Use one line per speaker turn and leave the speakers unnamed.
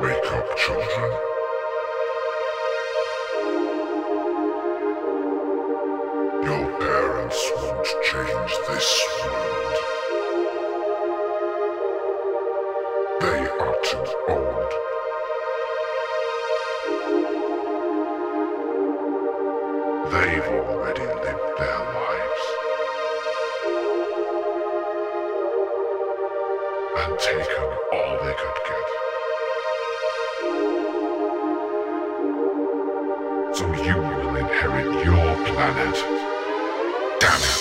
Wake up, children. Your parents won't change this world. They are too old. They've already lived their lives. And taken all they could get. You will inherit your planet. Damn it!